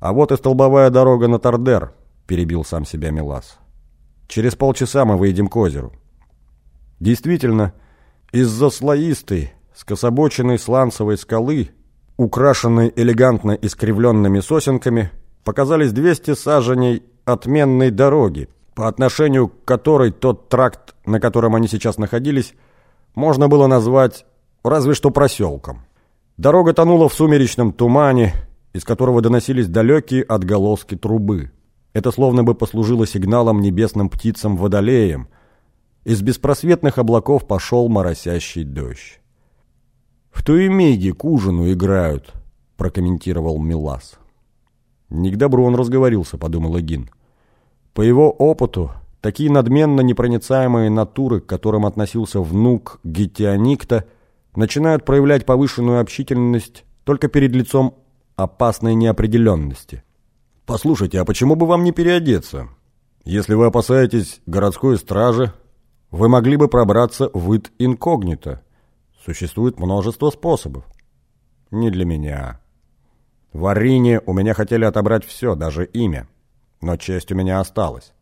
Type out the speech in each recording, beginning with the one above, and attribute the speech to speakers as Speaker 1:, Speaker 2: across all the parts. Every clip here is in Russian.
Speaker 1: А вот и столбовая дорога на Тардер, перебил сам себя Милас. Через полчаса мы выйдем к озеру. Действительно, из-за слоистой, скособоченной сланцевой скалы, украшенной элегантно искривленными сосенками, показались 200 саженей отменной дороги, по отношению к которой тот тракт, на котором они сейчас находились, можно было назвать разве что проселком. Дорога тонула в сумеречном тумане, из которого доносились далекие отголоски трубы. Это словно бы послужило сигналом небесным птицам-водолеям. Из беспросветных облаков пошел моросящий дождь. «В Туемиге к ужину играют», — прокомментировал Милас. «Не к добру он разговорился», — подумал Эгин. По его опыту, такие надменно непроницаемые натуры, к которым относился внук Гетионикта, начинают проявлять повышенную общительность только перед лицом опасной неопределенности. «Послушайте, а почему бы вам не переодеться? Если вы опасаетесь городской стражи, вы могли бы пробраться в ид инкогнито. Существует множество способов. Не для меня. В Арине у меня хотели отобрать все, даже имя но честь у меня осталась.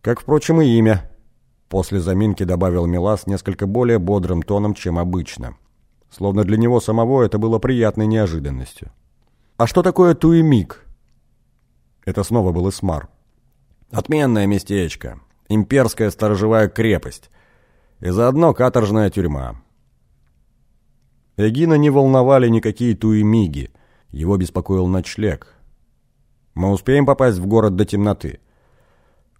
Speaker 1: Как, впрочем, и имя. После заминки добавил Милас несколько более бодрым тоном, чем обычно. Словно для него самого это было приятной неожиданностью. «А что такое Туемик?» Это снова был Исмар. «Отменное местечко. Имперская сторожевая крепость. И заодно каторжная тюрьма». Эгина не волновали никакие туемиги. Его беспокоил ночлег. Мы успеем попасть в город до темноты?»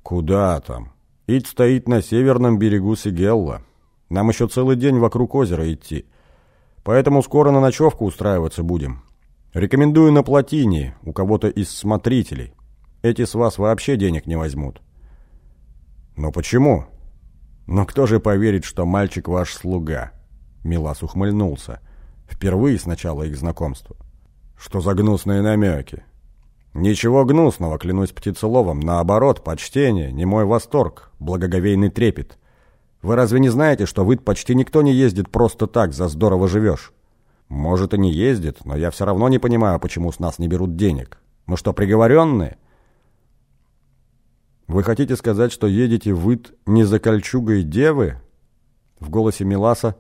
Speaker 1: «Куда там? Ить стоит на северном берегу Сигелла. Нам еще целый день вокруг озера идти. Поэтому скоро на ночевку устраиваться будем. Рекомендую на плотине, у кого-то из смотрителей. Эти с вас вообще денег не возьмут». «Но почему?» «Но кто же поверит, что мальчик ваш слуга?» Милас ухмыльнулся. Впервые с начала их знакомства. «Что за гнусные намеки? Ничего гнусного, клянусь птицеловом. Наоборот, почтение, не мой восторг, благоговейный трепет. Вы разве не знаете, что в Ид почти никто не ездит просто так, за здорово живешь? Может, и не ездит, но я все равно не понимаю, почему с нас не берут денег. Мы что, приговоренные? Вы хотите сказать, что едете в Ид не за кольчугой девы? В голосе Миласа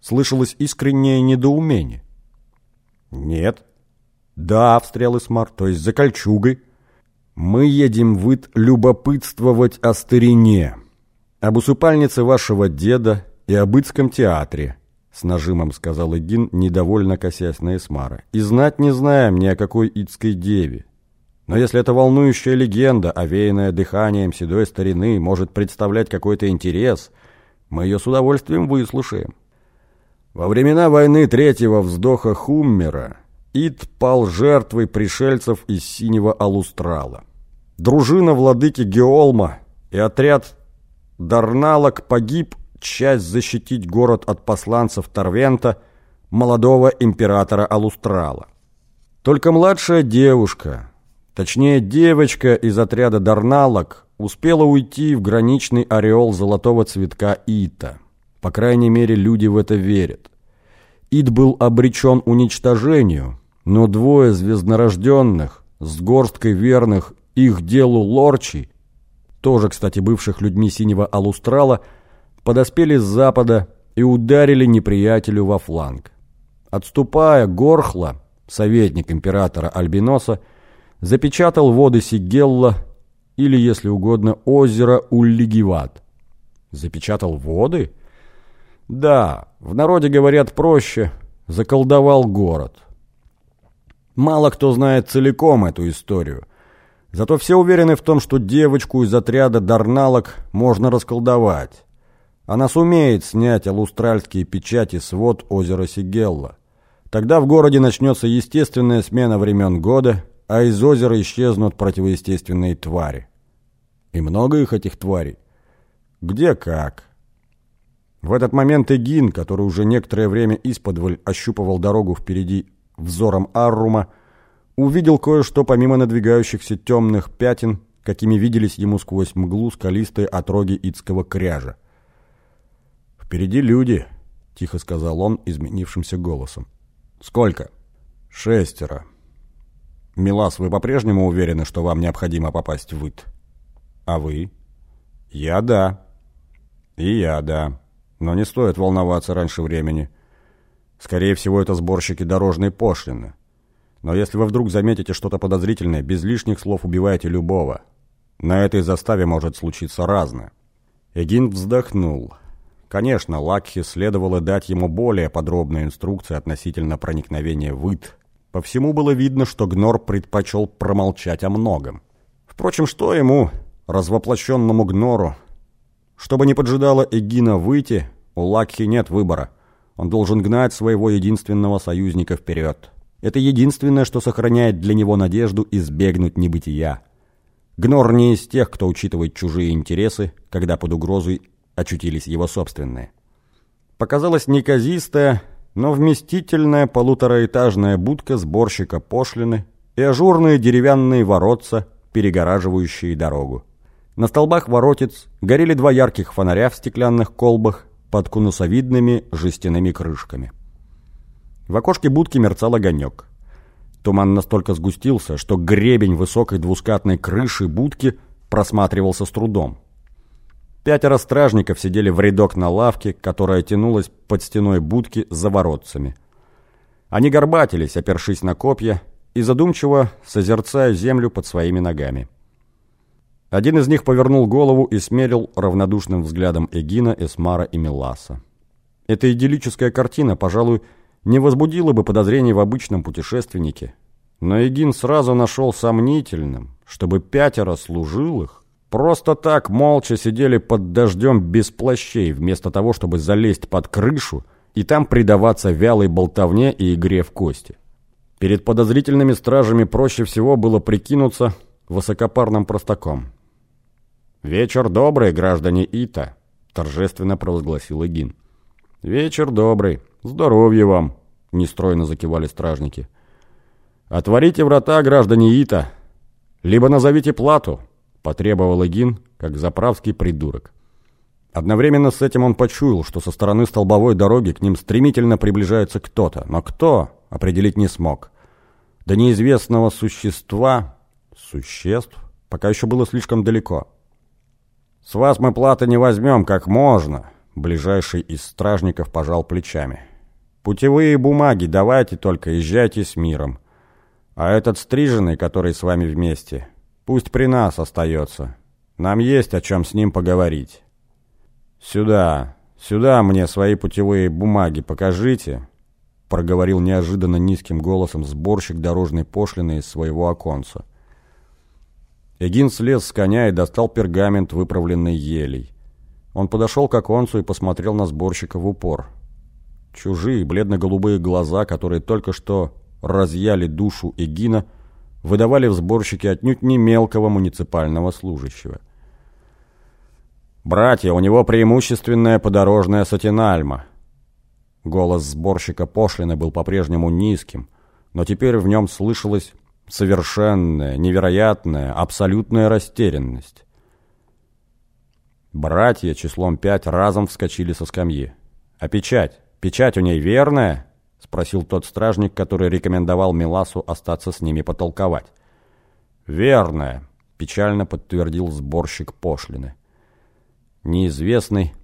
Speaker 1: слышалось искреннее недоумение. Нет, «Да», — встрял Исмар, — «то есть за кольчугой». «Мы едем в Ит любопытствовать о старине, об усыпальнице вашего деда и об Итском театре», — с нажимом сказал Эгин, недовольно косясь на Исмара. «И знать не знаем ни о какой Итской деве. Но если эта волнующая легенда, овеянная дыханием седой старины, может представлять какой-то интерес, мы ее с удовольствием выслушаем». Во времена войны третьего вздоха Хуммера Ид пал жертвой пришельцев из синего Алустрала. Дружина владыки Геолма и отряд Дарналок погиб, часть защитить город от посланцев Торвента, молодого императора Алустрала. Только младшая девушка, точнее девочка из отряда Дарналок, успела уйти в граничный ореол золотого цветка Ита. По крайней мере, люди в это верят. Ид был обречен уничтожению, но двое звезднорожденных, с горсткой верных их делу лорчи, тоже, кстати, бывших людьми синего алустрала, подоспели с запада и ударили неприятелю во фланг. Отступая, Горхла, советник императора Альбиноса, запечатал воды Сигелла, или, если угодно, озеро Уллигиват. Запечатал воды? Да, в народе говорят проще, заколдовал город. Мало кто знает целиком эту историю. Зато все уверены в том, что девочку из отряда Дарналок можно расколдовать. Она сумеет снять алустральские печати с вод озера Сигелла. Тогда в городе начнется естественная смена времен года, а из озера исчезнут противоестественные твари. И много их этих тварей? Где как? В этот момент Эгин, который уже некоторое время исподволь ощупывал дорогу впереди взором Аррума, увидел кое-что помимо надвигающихся темных пятен, какими виделись ему сквозь мглу скалистые отроги Ицкого кряжа. «Впереди люди», — тихо сказал он изменившимся голосом. «Сколько?» «Шестеро». Милас, вы по-прежнему уверены, что вам необходимо попасть в Ит? А вы? Я да. И я да. Но не стоит волноваться раньше времени. Скорее всего, это сборщики дорожной пошлины. Но если вы вдруг заметите что-то подозрительное, без лишних слов убивайте любого. На этой заставе может случиться разное. Эгин вздохнул. Конечно, Лакхи следовало дать ему более подробные инструкции относительно проникновения в Ит, по всему было видно, что Гнор предпочел промолчать о многом. Впрочем, что ему, развоплощенному Гнору? Чтобы не поджидала Эгина выйти, у Лакхи нет выбора. Он должен гнать своего единственного союзника вперед. Это единственное, что сохраняет для него надежду избегнуть небытия. Гнор не из тех, кто учитывает чужие интересы, когда под угрозой очутились его собственные. Показалось неказистое, но вместительная полутораэтажная будка сборщика пошлины и ажурные деревянные воротца, перегораживающие дорогу. На столбах воротец горели два ярких фонаря в стеклянных колбах под конусовидными жестяными крышками. В окошке будки мерцал огонек. Туман настолько сгустился, что гребень высокой двускатной крыши будки просматривался с трудом. Пятеро стражников сидели в рядок на лавке, которая тянулась под стеной будки за воротцами. Они горбатились, опершись на копья, и задумчиво созерцая землю под своими ногами. Один из них повернул голову и смерил равнодушным взглядом Эгина, Эсмара и Меласа. Эта идиллическая картина, пожалуй, не возбудила бы подозрений в обычном путешественнике, но Эгин сразу нашел сомнительным, чтобы пятеро служилых Просто так молча сидели под дождем без плащей, вместо того, чтобы залезть под крышу и там предаваться вялой болтовне и игре в кости. Перед подозрительными стражами проще всего было прикинуться высокопарным простаком. «Вечер добрый, граждане Ита», — торжественно провозгласил Эгин. «Вечер добрый. Здоровья вам», — нестройно закивали стражники. «Отворите врата, граждане Ита, либо назовите плату», потребовал Эгин, как заправский придурок. Одновременно с этим он почуял, что со стороны столбовой дороги к ним стремительно приближается кто-то, но кто определить не смог. До неизвестного существа, существ, пока еще было слишком далеко. «С вас мы платы не возьмем, как можно», — ближайший из стражников пожал плечами. «Путевые бумаги давайте только, езжайте с миром. А этот стриженный, который с вами вместе, Пусть при нас остается. Нам есть о чем с ним поговорить. Сюда, сюда мне свои путевые бумаги покажите, проговорил неожиданно низким голосом сборщик дорожной пошлины из своего оконца. Эгин слез с коня и достал пергамент, выправленный елей. Он подошел к оконцу и посмотрел на сборщика в упор. Чужие бледно-голубые глаза, которые только что разъяли душу Эгина, — выдавали в сборщике отнюдь не мелкого муниципального служащего. «Братья, у него преимущественная подорожная сатинальма». Голос сборщика пошлины был по-прежнему низким, но теперь в нем слышалась совершенная, невероятная, абсолютная растерянность. Братья числом пять разом вскочили со скамьи. «А печать? Печать у ней верная?» — спросил тот стражник, который рекомендовал Миласу остаться с ними потолковать. «Верное», — печально подтвердил сборщик пошлины. Неизвестный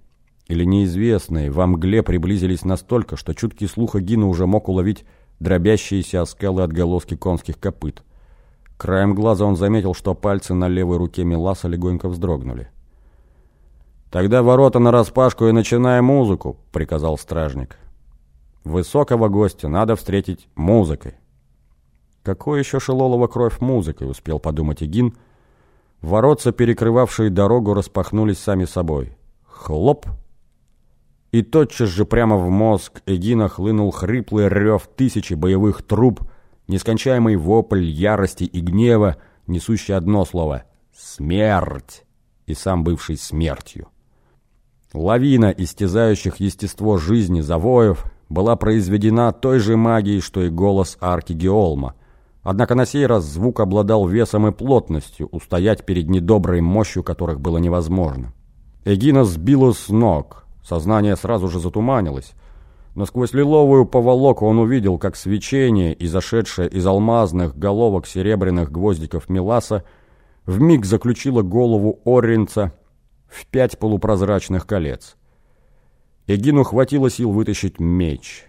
Speaker 1: или неизвестные во мгле приблизились настолько, что чуткий слух Агина уже мог уловить дробящиеся оскалы отголоски конских копыт. Краем глаза он заметил, что пальцы на левой руке Миласа легонько вздрогнули. «Тогда ворота нараспашку и начинай музыку», — приказал стражник. Высокого гостя надо встретить музыкой. Какой еще Шелолова кровь музыкой, успел подумать Игин. Воротца, перекрывавшие дорогу, распахнулись сами собой. Хлоп! И тотчас же прямо в мозг Эгина хлынул хриплый рев тысячи боевых труб, нескончаемый вопль ярости и гнева, несущий одно слово — «Смерть!» и сам бывший смертью. Лавина истязающих естество жизни завоев — была произведена той же магией, что и голос арки Геолма. Однако на сей раз звук обладал весом и плотностью, устоять перед недоброй мощью которых было невозможно. Эгина сбила с ног, сознание сразу же затуманилось, но сквозь лиловую поволоку он увидел, как свечение, изошедшее из алмазных головок серебряных гвоздиков Миласа, вмиг заключило голову Орринца в пять полупрозрачных колец. Эгину хватило сил вытащить меч —